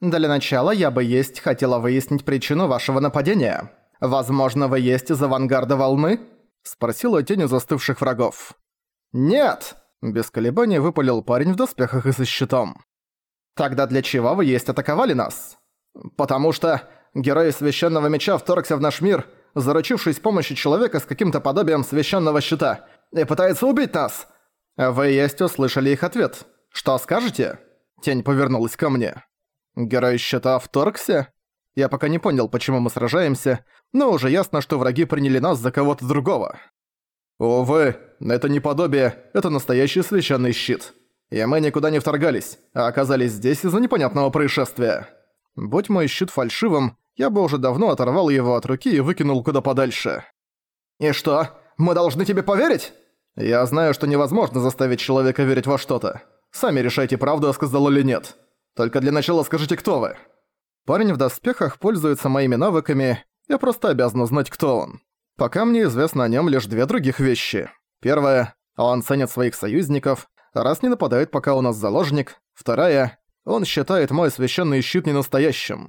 Для начала я бы есть хотела выяснить причину вашего нападения. Возможно, вы есть из авангарда волны?» Спросила тень у застывших врагов. «Нет!» – без колебаний выпалил парень в доспехах и со щитом. «Тогда для чего вы есть атаковали нас?» «Потому что герой Священного Меча вторгся в наш мир, заручившись помощью человека с каким-то подобием Священного Щита, и пытается убить нас!» «Вы есть услышали их ответ. Что скажете?» Тень повернулась ко мне. Герой щита вторгся? Я пока не понял, почему мы сражаемся, но уже ясно, что враги приняли нас за кого-то другого. Увы, это не подобие, это настоящий священный щит. И мы никуда не вторгались, а оказались здесь из-за непонятного происшествия. Будь мой щит фальшивым, я бы уже давно оторвал его от руки и выкинул куда подальше. «И что, мы должны тебе поверить?» «Я знаю, что невозможно заставить человека верить во что-то. Сами решайте, правду я сказал или нет. Только для начала скажите, кто вы?» Парень в доспехах пользуется моими навыками, я просто обязан узнать, кто он. Пока мне известно о нем лишь две других вещи. Первая – он ценит своих союзников, раз не нападает, пока у нас заложник. Вторая – он считает мой священный щит ненастоящим.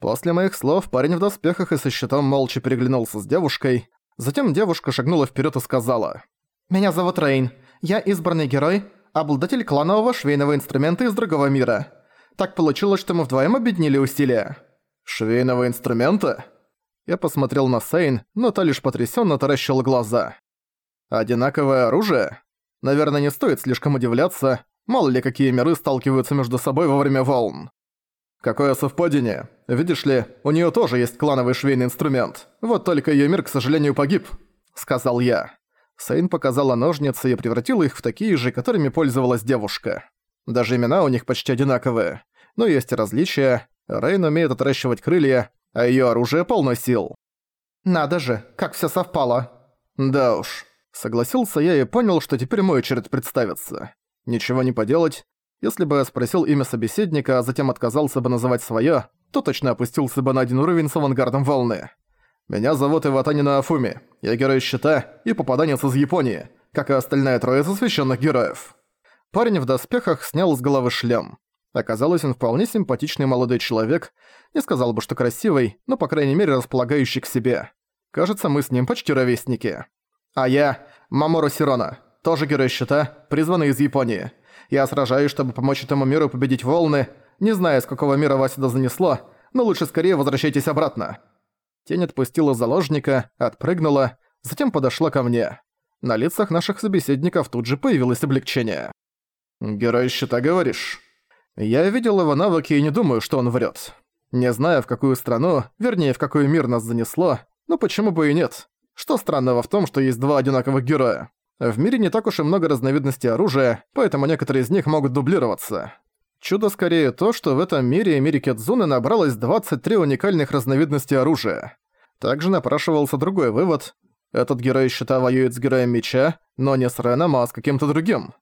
После моих слов парень в доспехах и со щитом молча переглянулся с девушкой. Затем девушка шагнула вперед и сказала. «Меня зовут Рейн. Я избранный герой, обладатель кланового швейного инструмента из другого мира. Так получилось, что мы вдвоем объединили усилия. Швейного инструмента? Я посмотрел на Сейн, но та лишь потрясённо таращила глаза. Одинаковое оружие? Наверное, не стоит слишком удивляться, мало ли какие миры сталкиваются между собой во время волн. Какое совпадение. Видишь ли, у неё тоже есть клановый швейный инструмент. Вот только её мир, к сожалению, погиб, сказал я. Сейн показала ножницы и превратила их в такие же, которыми пользовалась девушка. Даже имена у них почти одинаковые. Но есть и различия. Рейн умеет отращивать крылья, а её оружие полно сил. «Надо же, как всё совпало!» «Да уж». Согласился я и понял, что теперь мой очередь представиться. Ничего не поделать. Если бы я спросил имя собеседника, а затем отказался бы называть своё, то точно опустился бы на один уровень с авангардом волны. Меня зовут Иватанина Афуми. Я герой щита и попаданец из Японии, как и остальная троица священных героев. Парень в доспехах снял с головы шлем. Оказалось, он вполне симпатичный молодой человек, не сказал бы, что красивый, но, по крайней мере, располагающий к себе. Кажется, мы с ним почти ровесники. А я – Мамору Сирона, тоже герой щита, призванный из Японии. Я сражаюсь, чтобы помочь этому миру победить волны, не зная, с какого мира вас сюда занесло, но лучше скорее возвращайтесь обратно. Тень отпустила заложника, отпрыгнула, затем подошла ко мне. На лицах наших собеседников тут же появилось облегчение. «Герой щита, говоришь?» Я видел его навыки и не думаю, что он врет. Не знаю, в какую страну, вернее, в какой мир нас занесло, но почему бы и нет? Что странного в том, что есть два одинаковых героя? В мире не так уж и много разновидностей оружия, поэтому некоторые из них могут дублироваться. Чудо скорее то, что в этом мире и мире Кедзуны набралось 23 уникальных разновидностей оружия. Также напрашивался другой вывод. Этот герой щита воюет с героем меча, но не с Реном, а с каким-то другим.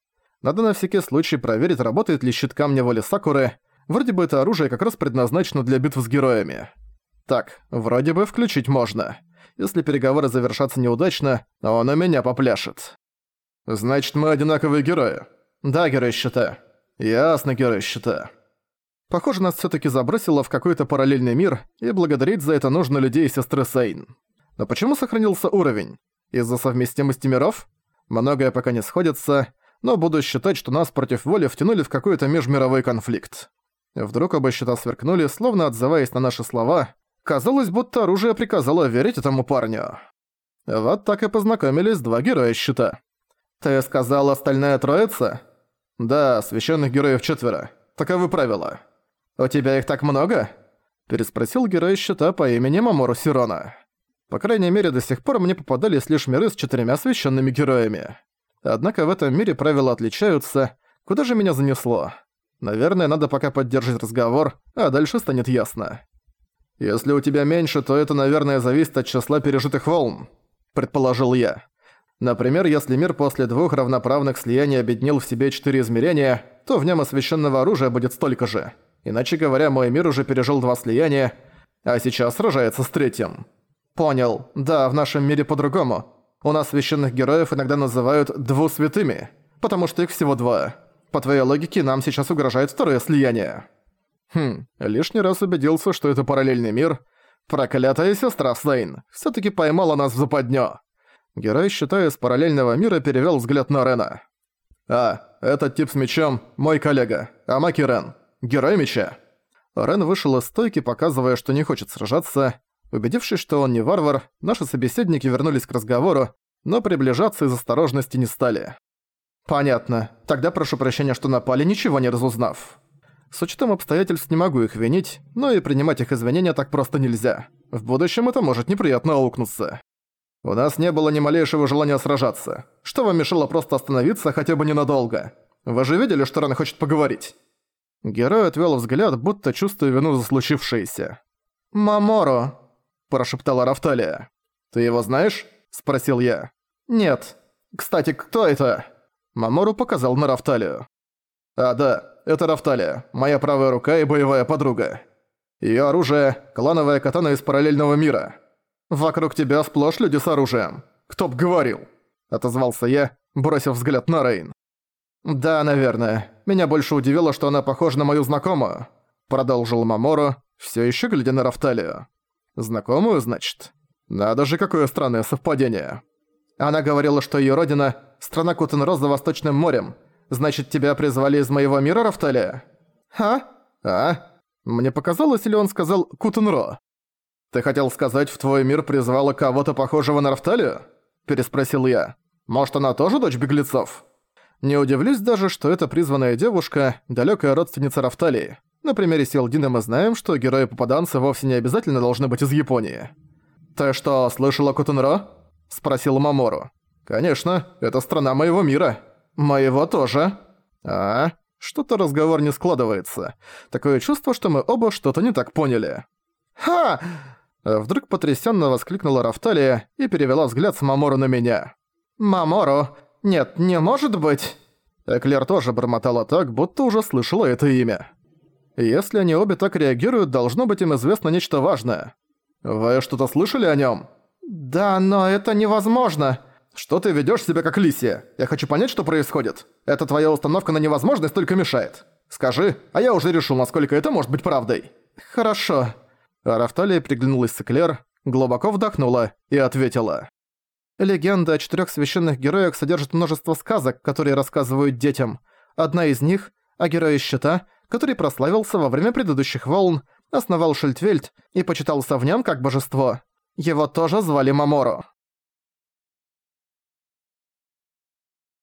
Надо на всякий случай проверить, работает ли щит камня воли Сакуры. Вроде бы это оружие как раз предназначено для битв с героями. Так, вроде бы включить можно. Если переговоры завершатся неудачно, он у меня попляшет. Значит, мы одинаковые герои. Да, герой щита. Ясно, герой щита. Похоже, нас всё-таки забросило в какой-то параллельный мир, и благодарить за это нужно людей сестры Сейн. Но почему сохранился уровень? Из-за совместимости миров? Многое пока не сходится, но буду считать, что нас против воли втянули в какой-то межмировой конфликт. Вдруг оба щита сверкнули, словно отзываясь на наши слова. Казалось, будто оружие приказало верить этому парню. Вот так и познакомились два героя щита. «Ты сказал, остальная троица?» «Да, священных героев четверо. Таковы правила». «У тебя их так много?» Переспросил герой щита по имени Мамору Сирона. По крайней мере, до сих пор мне попадались лишь миры с четырьмя священными героями. Однако в этом мире правила отличаются. Куда же меня занесло? Наверное, надо пока поддержать разговор, а дальше станет ясно. Если у тебя меньше, то это, наверное, зависит от числа пережитых волн, предположил я. Например, если мир после двух равноправных слияний объединил в себе четыре измерения, то в нем освященного оружия будет столько же. Иначе говоря, мой мир уже пережил два слияния, а сейчас сражается с третьим. Понял. Да, в нашем мире по-другому. У нас священных героев иногда называют «двусвятыми», потому что их всего два. По твоей логике, нам сейчас угрожает второе слияние». Хм, лишний раз убедился, что это параллельный мир. Проклятая сестра Сейн все таки поймала нас в западню. Герой, считая из параллельного мира, перевел взгляд на Рена. «А, этот тип с мечом – мой коллега, Амаки Рен. Герой меча». Рен вышел из стойки, показывая, что не хочет сражаться. Убедившись, что он не варвар, наши собеседники вернулись к разговору, но приближаться из осторожности не стали. «Понятно. Тогда прошу прощения, что напали, ничего не разузнав. С учетом обстоятельств не могу их винить, но и принимать их извинения так просто нельзя. В будущем это может неприятно аукнуться. У нас не было ни малейшего желания сражаться. Что вам мешало просто остановиться хотя бы ненадолго? Вы же видели, что Ран хочет поговорить?» Герой отвел взгляд, будто чувствуя вину за случившееся. «Маморо», – прошептала Рафталия. «Ты его знаешь?» – спросил я. «Нет. Кстати, кто это?» Мамору показал на Рафталию. «А, да, это Рафталия, моя правая рука и боевая подруга. Её оружие – клановая катана из параллельного мира. Вокруг тебя сплошь люди с оружием. Кто б говорил?» – отозвался я, бросив взгляд на Рейн. «Да, наверное. Меня больше удивило, что она похожа на мою знакомую», – продолжил Мамору, всё ещё глядя на Рафталию. «Знакомую, значит? Надо же, какое странное совпадение». Она говорила, что её родина – страна Кутенро за Восточным морем. Значит, тебя призвали из моего мира, Рафталия? А? А? Мне показалось, или он сказал Кутенро? Ты хотел сказать, в твой мир призвала кого-то похожего на Рафталию? Переспросил я. Может, она тоже дочь беглецов? Не удивлюсь даже, что эта призванная девушка – далекая родственница Рафталии. На примере Силдина мы знаем, что герои-попаданцы вовсе не обязательно должны быть из Японии. «Ты что, слышала Кутенро?» – спросил Мамору. «Конечно, это страна моего мира. Моего тоже». «А? Что-то разговор не складывается. Такое чувство, что мы оба что-то не так поняли». «Ха!» Вдруг потрясенно воскликнула Рафталия и перевела взгляд с Мамору на меня. «Мамору? Нет, не может быть!» Эклер тоже бормотала так, будто уже слышала это имя. Если они обе так реагируют, должно быть им известно нечто важное. Вы что-то слышали о нем? «Да, но это невозможно!» «Что ты ведёшь себя как лисия? Я хочу понять, что происходит. Это твоя установка на невозможность только мешает. Скажи, а я уже решил, насколько это может быть правдой». «Хорошо». А Рафталия приглянулась с Эклер, глубоко вдохнула и ответила. «Легенда о четырёх священных героях содержит множество сказок, которые рассказывают детям. Одна из них — о герое Щита, который прославился во время предыдущих волн, основал Шильдвельд и почитался в нём как божество. Его тоже звали Маморо.